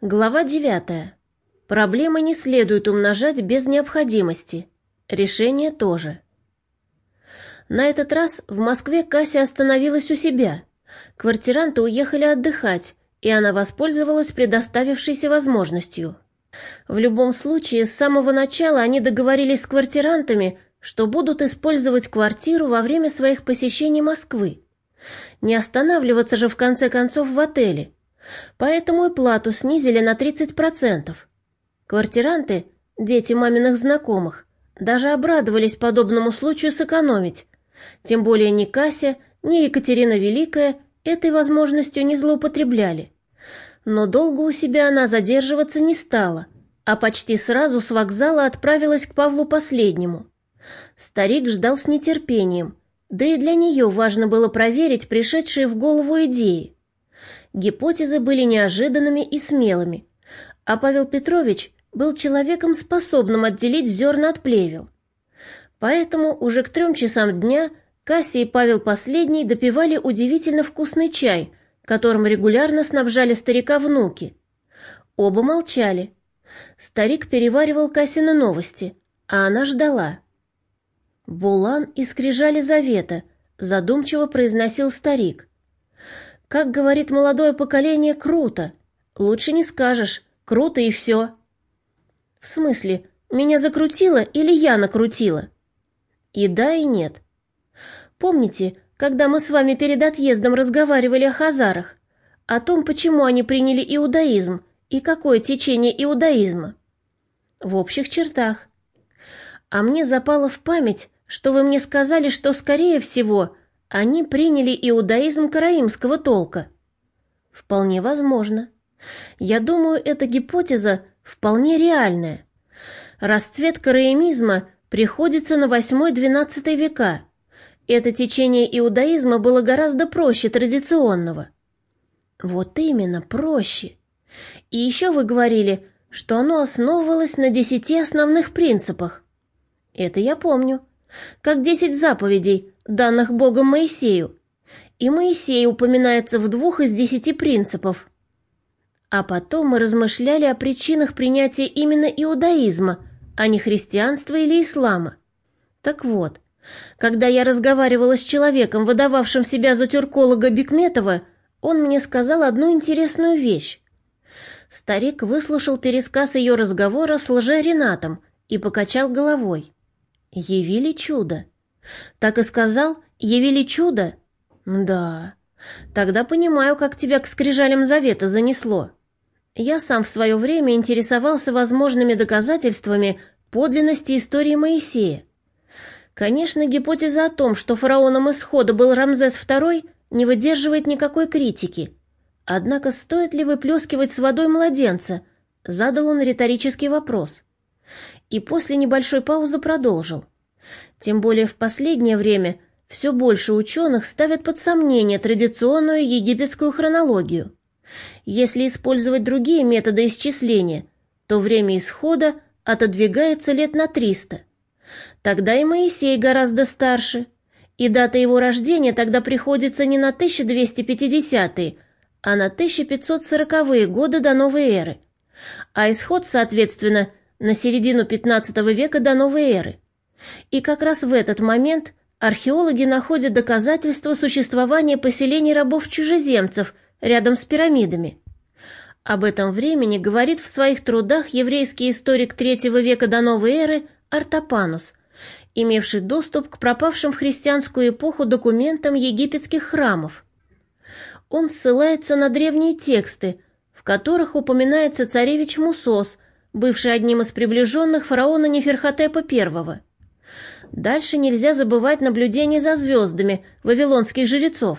Глава 9. Проблемы не следует умножать без необходимости. Решение тоже. На этот раз в Москве Кася остановилась у себя. Квартиранты уехали отдыхать, и она воспользовалась предоставившейся возможностью. В любом случае, с самого начала они договорились с квартирантами, что будут использовать квартиру во время своих посещений Москвы. Не останавливаться же в конце концов в отеле – Поэтому и плату снизили на 30%. Квартиранты, дети маминых знакомых, даже обрадовались подобному случаю сэкономить. Тем более ни Кася, ни Екатерина Великая этой возможностью не злоупотребляли. Но долго у себя она задерживаться не стала, а почти сразу с вокзала отправилась к Павлу Последнему. Старик ждал с нетерпением, да и для нее важно было проверить пришедшие в голову идеи. Гипотезы были неожиданными и смелыми, а Павел Петрович был человеком, способным отделить зерна от плевел. Поэтому уже к трем часам дня Касsia и Павел Последний допивали удивительно вкусный чай, которым регулярно снабжали старика внуки. Оба молчали. Старик переваривал Кассины новости, а она ждала. «Булан и скрижали завета», — задумчиво произносил старик. Как говорит молодое поколение, круто. Лучше не скажешь. Круто и все. В смысле, меня закрутило или я накрутила? И да, и нет. Помните, когда мы с вами перед отъездом разговаривали о хазарах, о том, почему они приняли иудаизм и какое течение иудаизма? В общих чертах. А мне запало в память, что вы мне сказали, что, скорее всего, они приняли иудаизм караимского толка. Вполне возможно. Я думаю, эта гипотеза вполне реальная. Расцвет караимизма приходится на 8-12 века. Это течение иудаизма было гораздо проще традиционного. Вот именно, проще. И еще вы говорили, что оно основывалось на десяти основных принципах. Это я помню. Как десять заповедей, данных Богом Моисею, и Моисей упоминается в двух из десяти принципов. А потом мы размышляли о причинах принятия именно иудаизма, а не христианства или ислама. Так вот, когда я разговаривала с человеком, выдававшим себя за тюрколога Бекметова, он мне сказал одну интересную вещь. Старик выслушал пересказ ее разговора с лже-Ренатом и покачал головой. Явили чудо. Так и сказал, явили чудо? Да. Тогда понимаю, как тебя к скрижалям завета занесло. Я сам в свое время интересовался возможными доказательствами подлинности истории Моисея. Конечно, гипотеза о том, что фараоном исхода был Рамзес II, не выдерживает никакой критики. Однако стоит ли выплескивать с водой младенца? Задал он риторический вопрос. И после небольшой паузы продолжил. Тем более в последнее время все больше ученых ставят под сомнение традиционную египетскую хронологию. Если использовать другие методы исчисления, то время исхода отодвигается лет на 300. Тогда и Моисей гораздо старше, и дата его рождения тогда приходится не на 1250-е, а на 1540-е годы до новой эры, а исход, соответственно, на середину 15 века до новой эры. И как раз в этот момент археологи находят доказательства существования поселений рабов-чужеземцев рядом с пирамидами. Об этом времени говорит в своих трудах еврейский историк третьего века до новой эры Артапанус, имевший доступ к пропавшим в христианскую эпоху документам египетских храмов. Он ссылается на древние тексты, в которых упоминается царевич Мусос, бывший одним из приближенных фараона Неферхотепа I. Дальше нельзя забывать наблюдение за звездами вавилонских жрецов.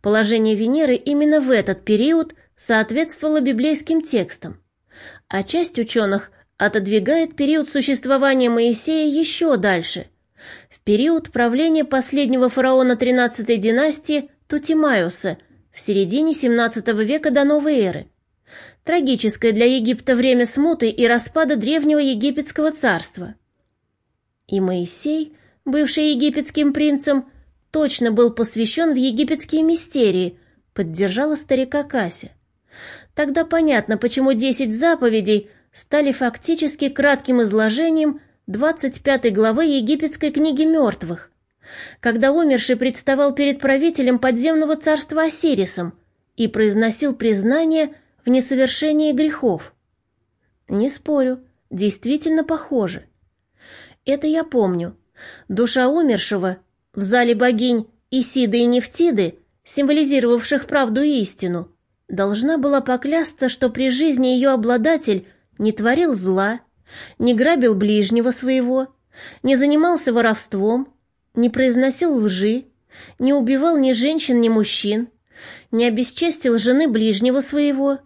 Положение Венеры именно в этот период соответствовало библейским текстам. А часть ученых отодвигает период существования Моисея еще дальше, в период правления последнего фараона 13-й династии Тутимайоса в середине 17 века до новой эры. Трагическое для Египта время смуты и распада древнего египетского царства – и Моисей, бывший египетским принцем, точно был посвящен в египетские мистерии, поддержала старика Кася. Тогда понятно, почему десять заповедей стали фактически кратким изложением 25 главы египетской книги мертвых, когда умерший представал перед правителем подземного царства Осирисом и произносил признание в несовершении грехов. Не спорю, действительно похоже. Это я помню. Душа умершего в зале богинь Исиды и Нефтиды, символизировавших правду и истину, должна была поклясться, что при жизни ее обладатель не творил зла, не грабил ближнего своего, не занимался воровством, не произносил лжи, не убивал ни женщин, ни мужчин, не обесчестил жены ближнего своего,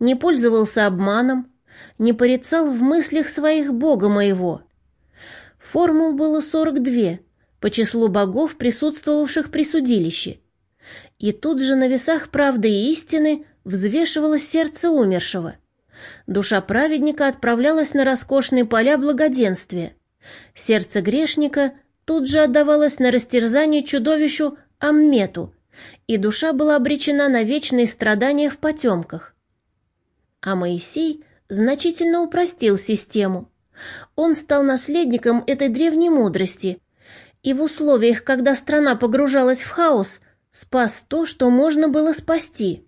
не пользовался обманом, не порицал в мыслях своих Бога моего. Формул было сорок две по числу богов, присутствовавших при судилище. И тут же на весах правды и истины взвешивалось сердце умершего. Душа праведника отправлялась на роскошные поля благоденствия. Сердце грешника тут же отдавалось на растерзание чудовищу Аммету, и душа была обречена на вечные страдания в потемках. А Моисей значительно упростил систему. Он стал наследником этой древней мудрости и в условиях, когда страна погружалась в хаос, спас то, что можно было спасти.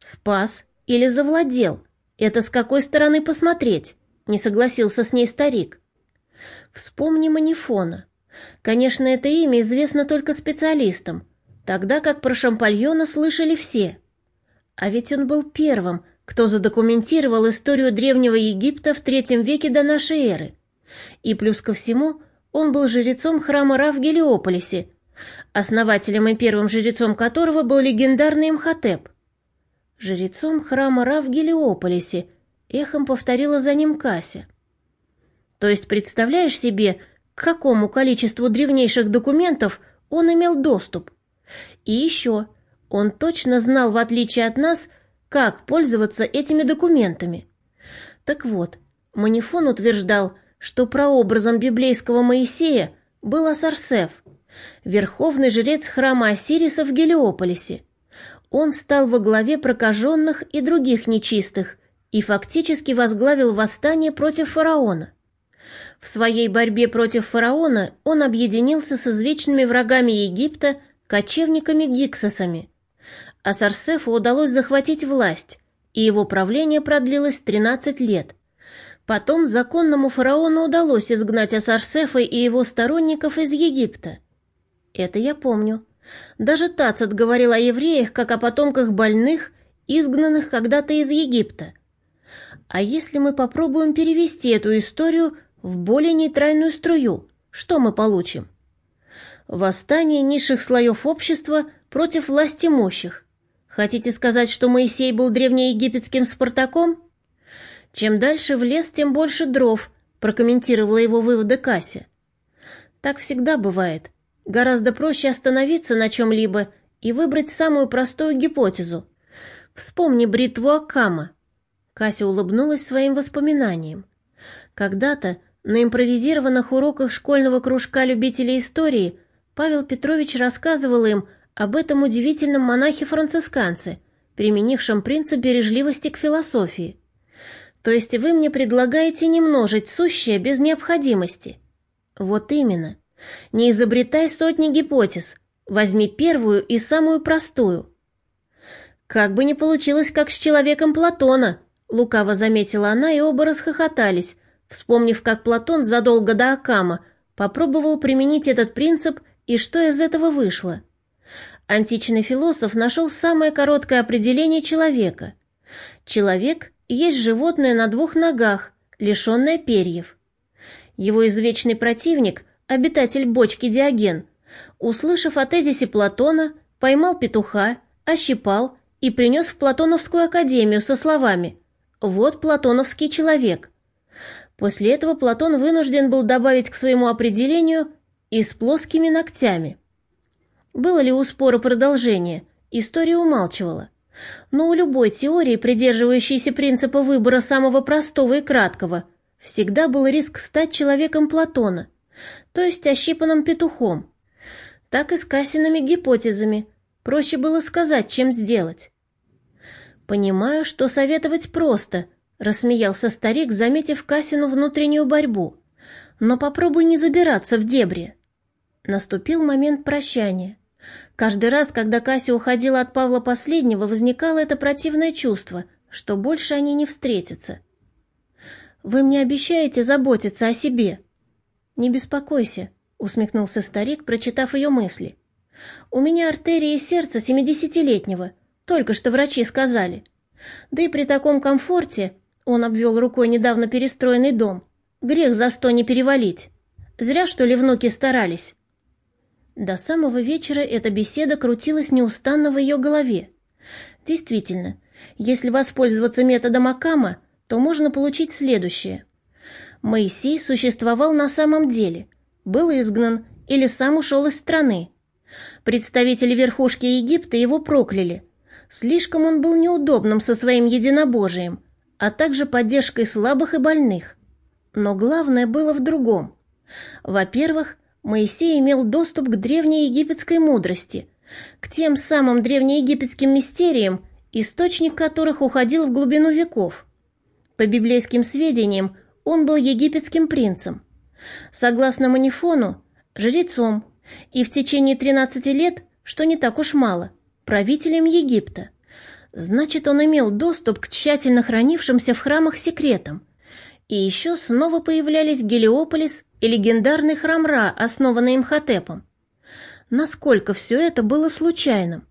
Спас или завладел. Это с какой стороны посмотреть? Не согласился с ней старик. Вспомни Манифона. Конечно, это имя известно только специалистам, тогда как про Шампальона слышали все. А ведь он был первым, кто задокументировал историю Древнего Египта в третьем веке до нашей эры. И плюс ко всему, он был жрецом храма Ра в Гелиополисе, основателем и первым жрецом которого был легендарный Имхотеп. Жрецом храма Ра в Гелиополисе, эхом повторила за ним Кася. То есть представляешь себе, к какому количеству древнейших документов он имел доступ? И еще, он точно знал, в отличие от нас, как пользоваться этими документами. Так вот, Манифон утверждал, что прообразом библейского Моисея был Асарсеф, верховный жрец храма Осириса в Гелиополисе. Он стал во главе прокаженных и других нечистых и фактически возглавил восстание против фараона. В своей борьбе против фараона он объединился с извечными врагами Египта, кочевниками-гиксосами – а удалось захватить власть, и его правление продлилось 13 лет. Потом законному фараону удалось изгнать Асарсефа и его сторонников из Египта. Это я помню. Даже Тацит говорил о евреях, как о потомках больных, изгнанных когда-то из Египта. А если мы попробуем перевести эту историю в более нейтральную струю, что мы получим? Восстание низших слоев общества против власти мощных, Хотите сказать, что Моисей был древнеегипетским Спартаком? Чем дальше в лес, тем больше дров, прокомментировала его выводы Кася. Так всегда бывает. Гораздо проще остановиться на чем-либо и выбрать самую простую гипотезу. Вспомни бритву Акама. Кася улыбнулась своим воспоминаниям. Когда-то на импровизированных уроках школьного кружка любителей истории Павел Петрович рассказывал им об этом удивительном монахе-францисканце, применившем принцип бережливости к философии. То есть вы мне предлагаете не множить сущее без необходимости. Вот именно. Не изобретай сотни гипотез. Возьми первую и самую простую. Как бы не получилось, как с человеком Платона, лукаво заметила она, и оба расхохотались, вспомнив, как Платон задолго до Акама попробовал применить этот принцип и что из этого вышло. Античный философ нашел самое короткое определение человека. Человек есть животное на двух ногах, лишенное перьев. Его извечный противник, обитатель бочки Диоген, услышав о тезисе Платона, поймал петуха, ощипал и принес в Платоновскую академию со словами «Вот платоновский человек». После этого Платон вынужден был добавить к своему определению «и с плоскими ногтями». Было ли у спора продолжение, история умалчивала. Но у любой теории, придерживающейся принципа выбора самого простого и краткого, всегда был риск стать человеком Платона, то есть ощипанным петухом. Так и с Кассиными гипотезами. Проще было сказать, чем сделать. «Понимаю, что советовать просто», — рассмеялся старик, заметив Касину внутреннюю борьбу. «Но попробуй не забираться в дебри». Наступил момент прощания. Каждый раз, когда Кася уходила от Павла последнего, возникало это противное чувство, что больше они не встретятся. «Вы мне обещаете заботиться о себе?» «Не беспокойся», — усмехнулся старик, прочитав ее мысли. «У меня артерии сердца семидесятилетнего, только что врачи сказали. Да и при таком комфорте, он обвел рукой недавно перестроенный дом, грех за сто не перевалить. Зря, что ли, внуки старались. До самого вечера эта беседа крутилась неустанно в ее голове. Действительно, если воспользоваться методом Акама, то можно получить следующее. Моисей существовал на самом деле, был изгнан или сам ушел из страны. Представители верхушки Египта его прокляли – Слишком он был неудобным со своим единобожием, а также поддержкой слабых и больных. Но главное было в другом. Во-первых, Моисей имел доступ к древней египетской мудрости, к тем самым древнеегипетским мистериям, источник которых уходил в глубину веков. По библейским сведениям, он был египетским принцем. Согласно Манифону, жрецом, и в течение 13 лет, что не так уж мало – правителем Египта. Значит, он имел доступ к тщательно хранившимся в храмах секретам. И еще снова появлялись Гелиополис и легендарный храм Ра, основанный Имхотепом. Насколько все это было случайным?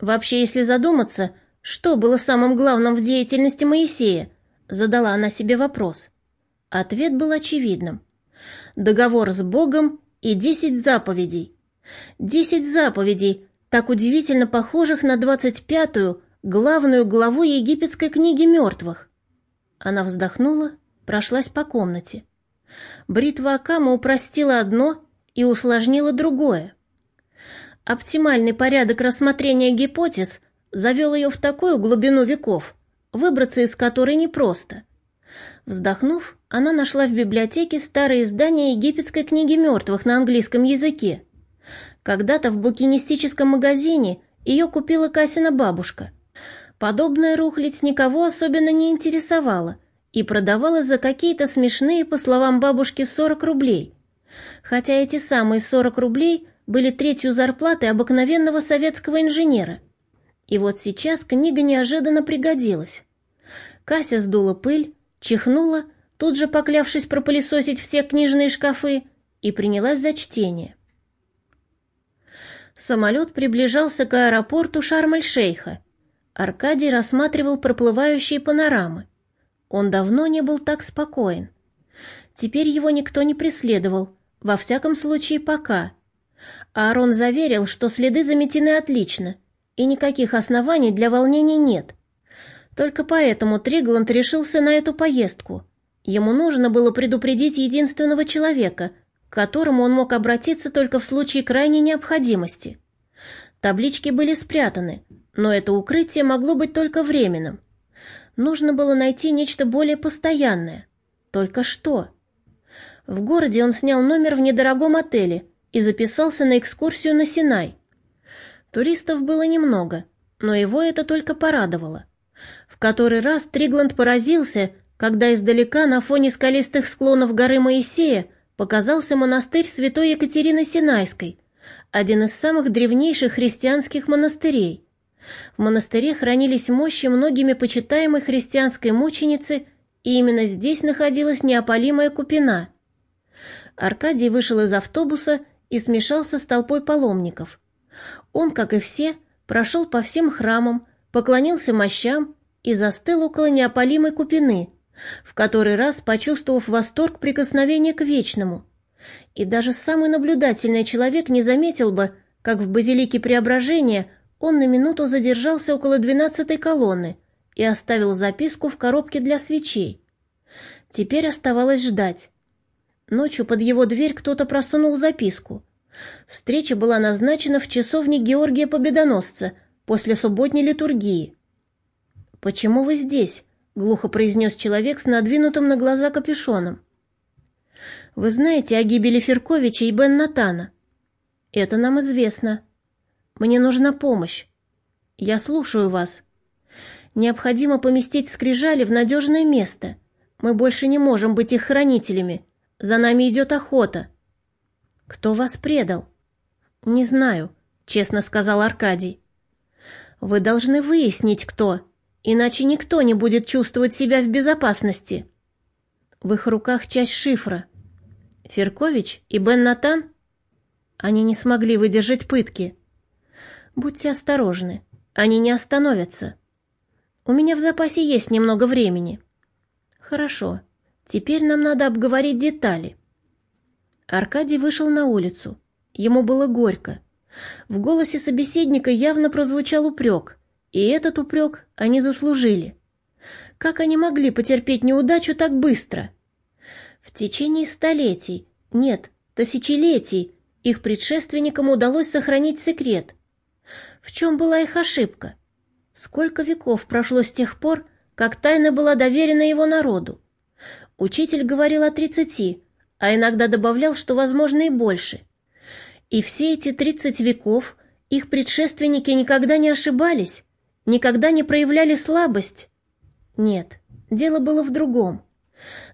Вообще, если задуматься, что было самым главным в деятельности Моисея, задала она себе вопрос. Ответ был очевидным. Договор с Богом и десять заповедей. Десять заповедей, так удивительно похожих на двадцать пятую, главную главу египетской книги мертвых. Она вздохнула, прошлась по комнате. Бритва Акама упростила одно и усложнила другое. Оптимальный порядок рассмотрения гипотез завел ее в такую глубину веков, выбраться из которой непросто. Вздохнув, она нашла в библиотеке старое издание египетской книги мертвых на английском языке. Когда-то в букинистическом магазине ее купила Касина бабушка. Подобная рухлядь никого особенно не интересовала и продавалась за какие-то смешные, по словам бабушки, 40 рублей. Хотя эти самые 40 рублей были третью зарплаты обыкновенного советского инженера. И вот сейчас книга неожиданно пригодилась. Кася сдула пыль, чихнула, тут же поклявшись пропылесосить все книжные шкафы, и принялась за чтение. Самолет приближался к аэропорту Шарм-эль-Шейха. Аркадий рассматривал проплывающие панорамы. Он давно не был так спокоен. Теперь его никто не преследовал, во всяком случае пока. Аарон заверил, что следы заметены отлично, и никаких оснований для волнений нет. Только поэтому Тригланд решился на эту поездку. Ему нужно было предупредить единственного человека — к которому он мог обратиться только в случае крайней необходимости. Таблички были спрятаны, но это укрытие могло быть только временным. Нужно было найти нечто более постоянное. Только что? В городе он снял номер в недорогом отеле и записался на экскурсию на Синай. Туристов было немного, но его это только порадовало. В который раз Тригланд поразился, когда издалека на фоне скалистых склонов горы Моисея показался монастырь святой Екатерины Синайской, один из самых древнейших христианских монастырей. В монастыре хранились мощи многими почитаемой христианской мученицы, и именно здесь находилась неопалимая купина. Аркадий вышел из автобуса и смешался с толпой паломников. Он, как и все, прошел по всем храмам, поклонился мощам и застыл около неопалимой купины – в который раз почувствовав восторг прикосновения к вечному. И даже самый наблюдательный человек не заметил бы, как в базилике Преображения он на минуту задержался около двенадцатой колонны и оставил записку в коробке для свечей. Теперь оставалось ждать. Ночью под его дверь кто-то просунул записку. Встреча была назначена в часовне Георгия Победоносца после субботней литургии. «Почему вы здесь?» — глухо произнес человек с надвинутым на глаза капюшоном. «Вы знаете о гибели Ферковича и Бен Натана?» «Это нам известно. Мне нужна помощь. Я слушаю вас. Необходимо поместить скрижали в надежное место. Мы больше не можем быть их хранителями. За нами идет охота. Кто вас предал? Не знаю, честно сказал Аркадий. Вы должны выяснить, кто, иначе никто не будет чувствовать себя в безопасности. В их руках часть шифра. Феркович и Бен Натан? Они не смогли выдержать пытки. Будьте осторожны, они не остановятся. У меня в запасе есть немного времени. Хорошо, теперь нам надо обговорить детали. Аркадий вышел на улицу. Ему было горько. В голосе собеседника явно прозвучал упрек, и этот упрек они заслужили. Как они могли потерпеть неудачу так быстро? В течение столетий, нет, тысячелетий, их предшественникам удалось сохранить секрет. В чем была их ошибка? Сколько веков прошло с тех пор, как тайна была доверена его народу? Учитель говорил о тридцати, а иногда добавлял, что возможно и больше. И все эти тридцать веков их предшественники никогда не ошибались, никогда не проявляли слабость. Нет, дело было в другом.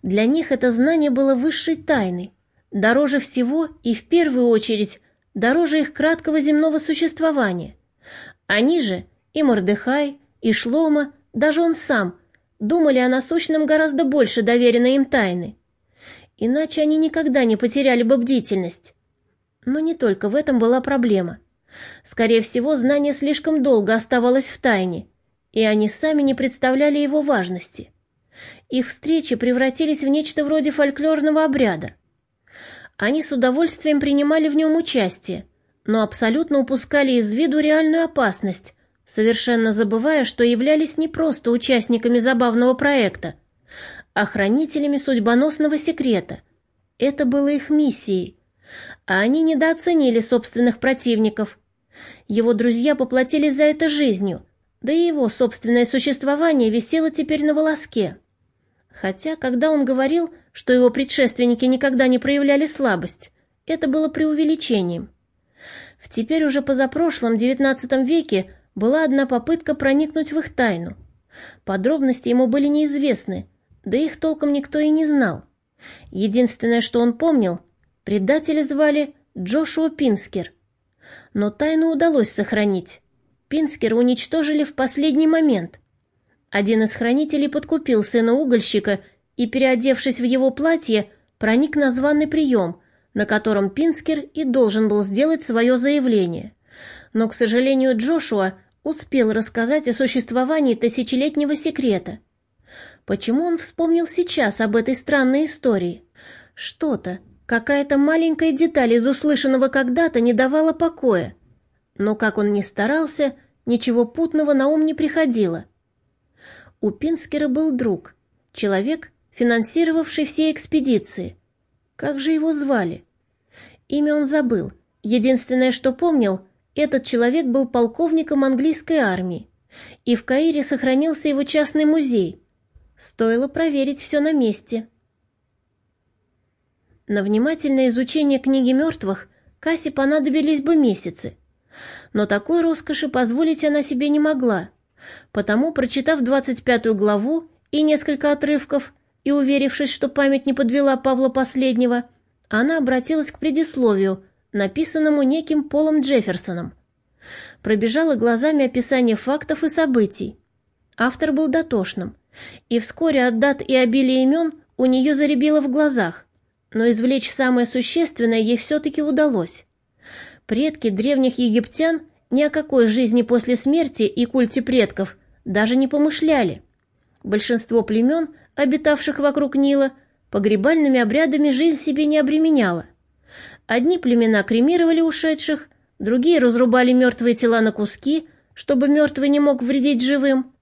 Для них это знание было высшей тайной, дороже всего и в первую очередь дороже их краткого земного существования. Они же, и Мордыхай, и Шлома, даже он сам, думали о насущном гораздо больше доверенной им тайны. Иначе они никогда не потеряли бы бдительность. Но не только в этом была проблема. Скорее всего, знание слишком долго оставалось в тайне, и они сами не представляли его важности. Их встречи превратились в нечто вроде фольклорного обряда. Они с удовольствием принимали в нем участие, но абсолютно упускали из виду реальную опасность, совершенно забывая, что являлись не просто участниками забавного проекта, а хранителями судьбоносного секрета. Это было их миссией, а они недооценили собственных противников. Его друзья поплатились за это жизнью, да и его собственное существование висело теперь на волоске. Хотя, когда он говорил, что его предшественники никогда не проявляли слабость, это было преувеличением. В теперь уже позапрошлом XIX веке была одна попытка проникнуть в их тайну. Подробности ему были неизвестны, да их толком никто и не знал. Единственное, что он помнил, предателя звали Джошуа Пинскер. Но тайну удалось сохранить. Пинскера уничтожили в последний момент. Один из хранителей подкупил сына угольщика и, переодевшись в его платье, проник на званый прием, на котором Пинскер и должен был сделать свое заявление. Но, к сожалению, Джошуа успел рассказать о существовании тысячелетнего секрета. Почему он вспомнил сейчас об этой странной истории? Что-то, какая-то маленькая деталь из услышанного когда-то не давала покоя. Но как он ни старался, ничего путного на ум не приходило. У Пинскера был друг, человек, финансировавший все экспедиции. Как же его звали? Имя он забыл. Единственное, что помнил, этот человек был полковником английской армии, и в Каире сохранился его частный музей. Стоило проверить все на месте. На внимательное изучение книги мертвых Кассе понадобились бы месяцы. Но такой роскоши позволить она себе не могла. Потому, прочитав 25 главу и несколько отрывков, и уверившись, что память не подвела Павла Последнего, она обратилась к предисловию, написанному неким Полом Джефферсоном. Пробежала глазами описание фактов и событий. Автор был дотошным, и вскоре от дат и обилия имен у нее заребило в глазах, но извлечь самое существенное ей все-таки удалось. Предки древних египтян ни о какой жизни после смерти и культе предков даже не помышляли. Большинство племен, обитавших вокруг Нила, погребальными обрядами жизнь себе не обременяла – Одни племена кремировали ушедших, другие разрубали мертвые тела на куски, чтобы мертвый не мог вредить живым.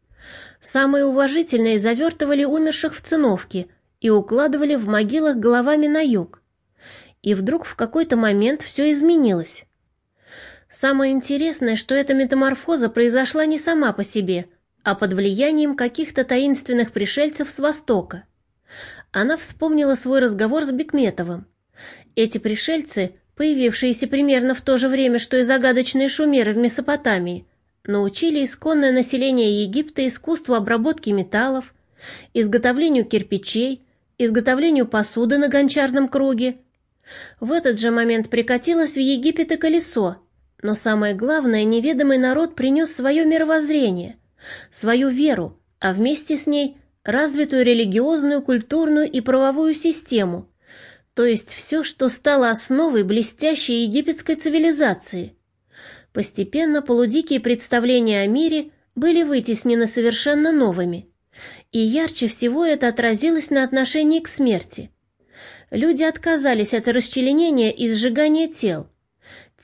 Самые уважительные завертывали умерших в циновки и укладывали в могилах головами на юг. И вдруг в какой-то момент все изменилось. Самое интересное, что эта метаморфоза произошла не сама по себе, а под влиянием каких-то таинственных пришельцев с Востока. Она вспомнила свой разговор с Бекметовым. Эти пришельцы, появившиеся примерно в то же время, что и загадочные шумеры в Месопотамии, научили исконное население Египта искусству обработки металлов, изготовлению кирпичей, изготовлению посуды на гончарном круге. В этот же момент прикатилось в Египет и колесо, но самое главное, неведомый народ принес свое мировоззрение, свою веру, а вместе с ней развитую религиозную, культурную и правовую систему, то есть все, что стало основой блестящей египетской цивилизации. Постепенно полудикие представления о мире были вытеснены совершенно новыми, и ярче всего это отразилось на отношении к смерти. Люди отказались от расчленения и сжигания тел.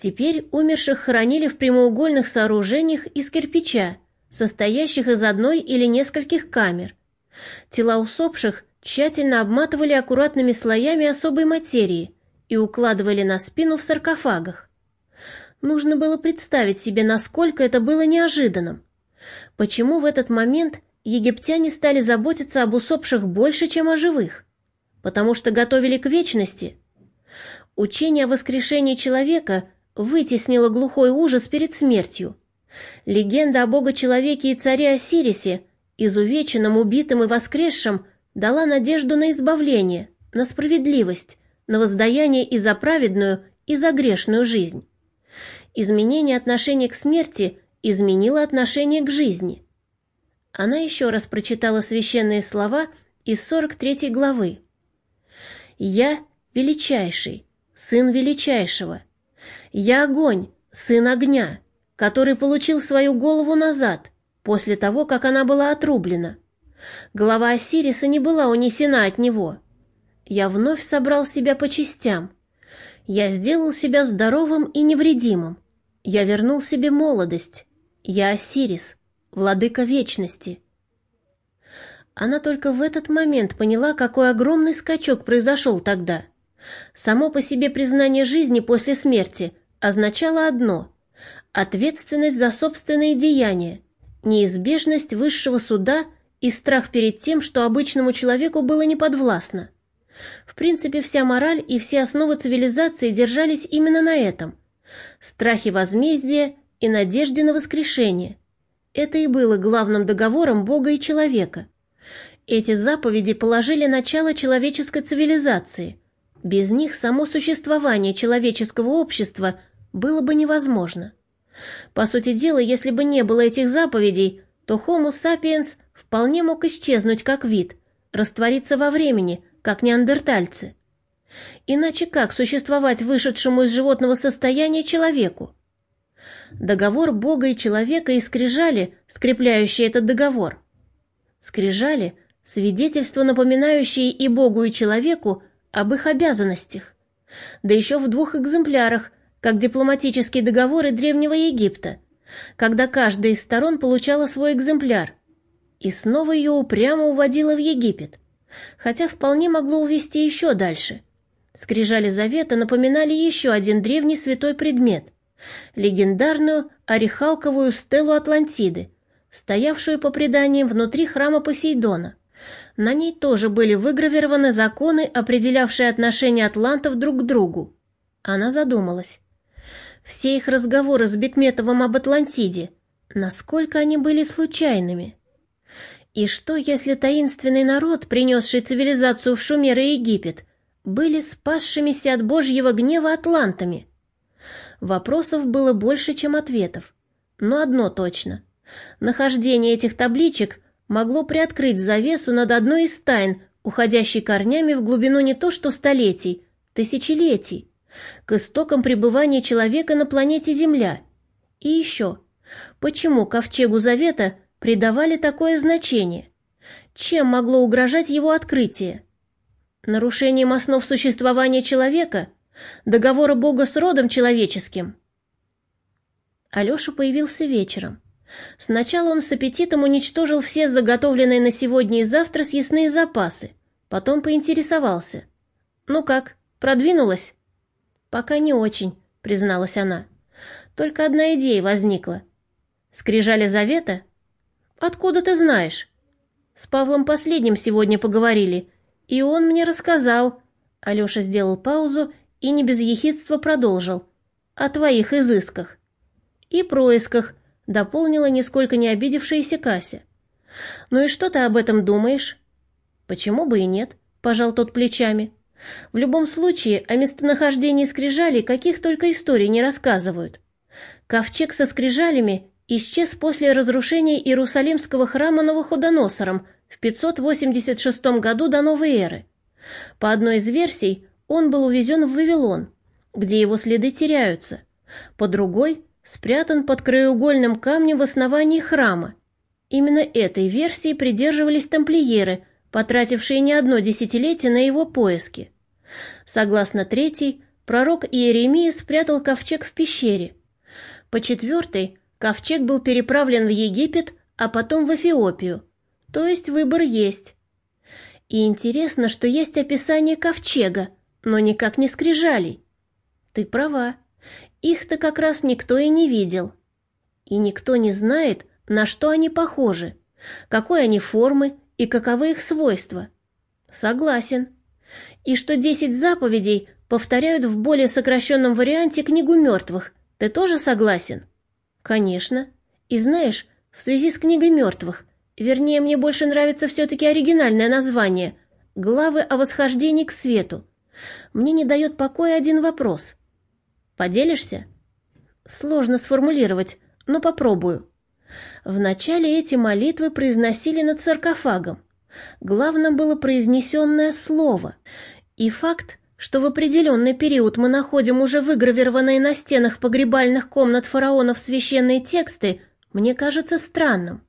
Теперь умерших хоронили в прямоугольных сооружениях из кирпича, состоящих из одной или нескольких камер. Тела усопших тщательно обматывали аккуратными слоями особой материи и укладывали на спину в саркофагах. Нужно было представить себе, насколько это было неожиданным. Почему в этот момент египтяне стали заботиться об усопших больше, чем о живых? Потому что готовили к вечности. Учение о воскрешении человека вытеснило глухой ужас перед смертью. Легенда о бога-человеке и царе Осирисе, изувеченном, убитым и воскресшем, дала надежду на избавление, на справедливость, на воздаяние и за праведную, и за грешную жизнь. Изменение отношения к смерти изменило отношение к жизни. Она еще раз прочитала священные слова из 43 главы. «Я величайший, сын величайшего. Я огонь, сын огня, который получил свою голову назад, после того, как она была отрублена. Голова Осириса не была унесена от него. Я вновь собрал себя по частям. Я сделал себя здоровым и невредимым. Я вернул себе молодость. Я Осирис, владыка вечности. Она только в этот момент поняла, какой огромный скачок произошел тогда. Само по себе признание жизни после смерти означало одно — ответственность за собственные деяния, неизбежность высшего суда и страх перед тем, что обычному человеку было неподвластно. В принципе, вся мораль и все основы цивилизации держались именно на этом – страхе возмездия и надежде на воскрешение. Это и было главным договором Бога и человека. Эти заповеди положили начало человеческой цивилизации. Без них само существование человеческого общества было бы невозможно. По сути дела, если бы не было этих заповедей, то Homo sapiens вполне мог исчезнуть как вид, раствориться во времени, как неандертальцы. Иначе как существовать вышедшему из животного состояния человеку? Договор Бога и человека и скрижали, скрепляющие этот договор. Скрижали – свидетельство, напоминающее и Богу, и человеку об их обязанностях. Да еще в двух экземплярах, как дипломатические договоры Древнего Египта, когда каждая из сторон получала свой экземпляр – и снова ее упрямо уводила в Египет, хотя вполне могло увести еще дальше. Скрижали Завета напоминали еще один древний святой предмет — легендарную орехалковую стелу Атлантиды, стоявшую по преданиям внутри храма Посейдона. На ней тоже были выгравированы законы, определявшие отношения атлантов друг к другу. Она задумалась. Все их разговоры с Бекметовым об Атлантиде, насколько они были случайными? И что, если таинственный народ, принесший цивилизацию в Шумер и Египет, были спасшимися от божьего гнева атлантами? Вопросов было больше, чем ответов. Но одно точно. Нахождение этих табличек могло приоткрыть завесу над одной из тайн, уходящей корнями в глубину не то что столетий, тысячелетий, к истокам пребывания человека на планете Земля. И еще, почему ковчегу Завета придавали такое значение? Чем могло угрожать его открытие? Нарушением основ существования человека? Договора Бога с родом человеческим? Алеша появился вечером. Сначала он с аппетитом уничтожил все заготовленные на сегодня и завтра съестные запасы, потом поинтересовался. «Ну как, продвинулась?» «Пока не очень», — призналась она. «Только одна идея возникла. Скрижали завета «Откуда ты знаешь?» «С Павлом последним сегодня поговорили, и он мне рассказал». Алеша сделал паузу и не без ехидства продолжил. «О твоих изысках». «И происках», — дополнила нисколько не обидевшаяся Кася. «Ну и что ты об этом думаешь?» «Почему бы и нет?» — пожал тот плечами. «В любом случае, о местонахождении скрижалей каких только историй не рассказывают. Ковчег со скрижалями исчез после разрушения Иерусалимского храма Новоходоносором в 586 году до новой эры. По одной из версий, он был увезен в Вавилон, где его следы теряются. По другой, спрятан под краеугольным камнем в основании храма. Именно этой версии придерживались тамплиеры, потратившие не одно десятилетие на его поиски. Согласно третьей, пророк Иеремия спрятал ковчег в пещере. По четвертой, ковчег был переправлен в Египет, а потом в Эфиопию. То есть выбор есть. И интересно, что есть описание ковчега, но никак не скрижалей. Ты права. Их-то как раз никто и не видел. И никто не знает, на что они похожи, какой они формы и каковы их свойства. Согласен. И что десять заповедей повторяют в более сокращенном варианте книгу мертвых. Ты тоже согласен? Конечно. И знаешь, в связи с книгой мертвых, вернее, мне больше нравится все-таки оригинальное название «Главы о восхождении к свету». Мне не дает покоя один вопрос. Поделишься? Сложно сформулировать, но попробую. Вначале эти молитвы произносили над саркофагом. Главным было произнесенное слово. И факт, что в определенный период мы находим уже выгравированные на стенах погребальных комнат фараонов священные тексты, мне кажется странным.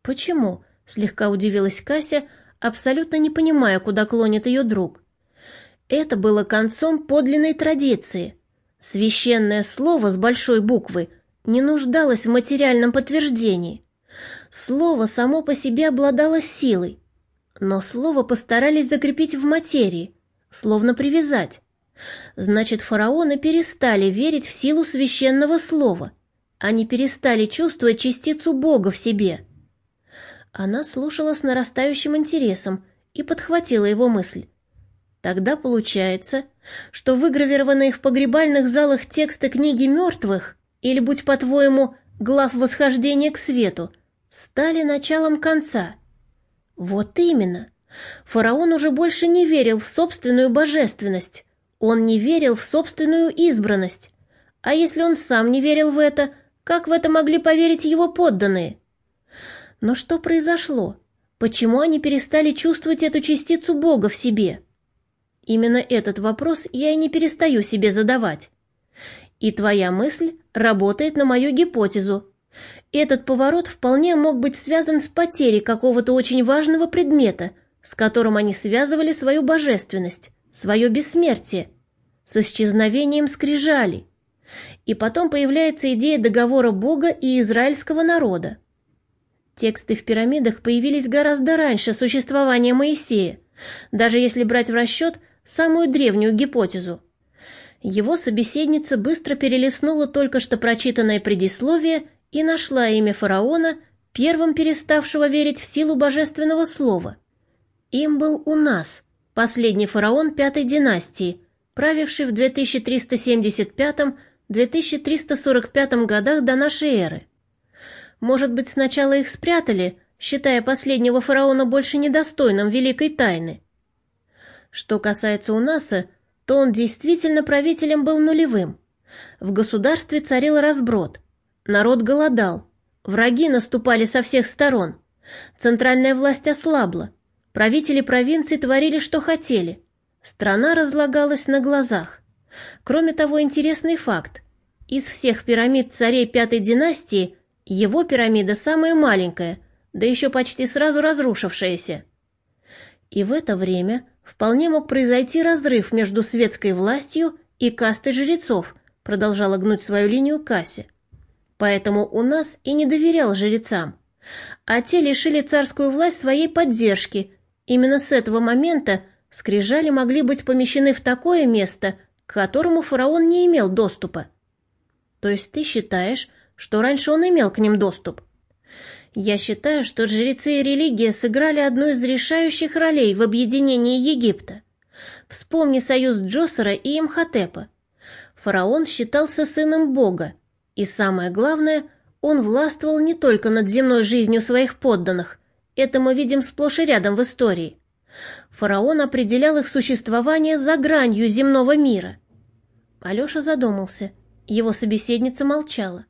«Почему?» — слегка удивилась Кася, абсолютно не понимая, куда клонит ее друг. Это было концом подлинной традиции. Священное слово с большой буквы не нуждалось в материальном подтверждении. Слово само по себе обладало силой, но слово постарались закрепить в материи, словно привязать. Значит, фараоны перестали верить в силу священного слова. Они перестали чувствовать частицу Бога в себе. Она слушала с нарастающим интересом и подхватила его мысль. Тогда получается, что выгравированные в погребальных залах тексты книги мертвых, или, будь по-твоему, глав восхождения к свету, стали началом конца. Вот именно. Фараон уже больше не верил в собственную божественность. Он не верил в собственную избранность. А если он сам не верил в это, как в это могли поверить его подданные? Но что произошло? Почему они перестали чувствовать эту частицу Бога в себе? Именно этот вопрос я и не перестаю себе задавать. И твоя мысль работает на мою гипотезу. Этот поворот вполне мог быть связан с потерей какого-то очень важного предмета, с которым они связывали свою божественность, свое бессмертие, с исчезновением скрижали. И потом появляется идея договора Бога и израильского народа. Тексты в пирамидах появились гораздо раньше существования Моисея, даже если брать в расчет – самую древнюю гипотезу. Его собеседница быстро перелистнула только что прочитанное предисловие и нашла имя фараона, первым переставшего верить в силу божественного слова. Им был у нас, последний фараон пятой династии, правивший в 2375-2345 годах до нашей эры. Может быть, сначала их спрятали, считая последнего фараона больше недостойным великой тайны, что касается Унаса, то он действительно правителем был нулевым. В государстве царил разброд. Народ голодал. Враги наступали со всех сторон. Центральная власть ослабла. Правители провинций творили, что хотели. Страна разлагалась на глазах. Кроме того, интересный факт. Из всех пирамид царей пятой династии его пирамида самая маленькая, да еще почти сразу разрушившаяся. И в это время Вполне мог произойти разрыв между светской властью и кастой жрецов, продолжала гнуть свою линию Касси. Поэтому у нас и не доверял жрецам. А те лишили царскую власть своей поддержки. Именно с этого момента скрижали могли быть помещены в такое место, к которому фараон не имел доступа. То есть ты считаешь, что раньше он имел к ним доступ? Я считаю, что жрецы и религия сыграли одну из решающих ролей в объединении Египта. Вспомни союз Джосера и Имхотепа. Фараон считался сыном Бога, и самое главное, Он властвовал не только над земной жизнью своих подданных, это мы видим сплошь и рядом в истории. Фараон определял их существование за гранью земного мира. Алеша задумался, его собеседница молчала.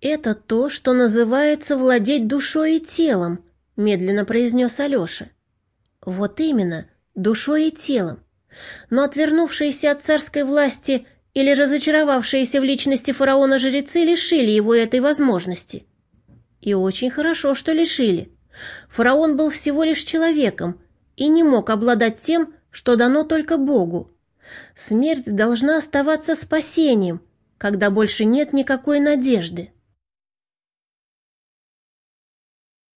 «Это то, что называется владеть душой и телом», — медленно произнес Алеша. «Вот именно, душой и телом. Но отвернувшиеся от царской власти или разочаровавшиеся в личности фараона жрецы лишили его этой возможности. И очень хорошо, что лишили. Фараон был всего лишь человеком и не мог обладать тем, что дано только Богу. Смерть должна оставаться спасением, когда больше нет никакой надежды.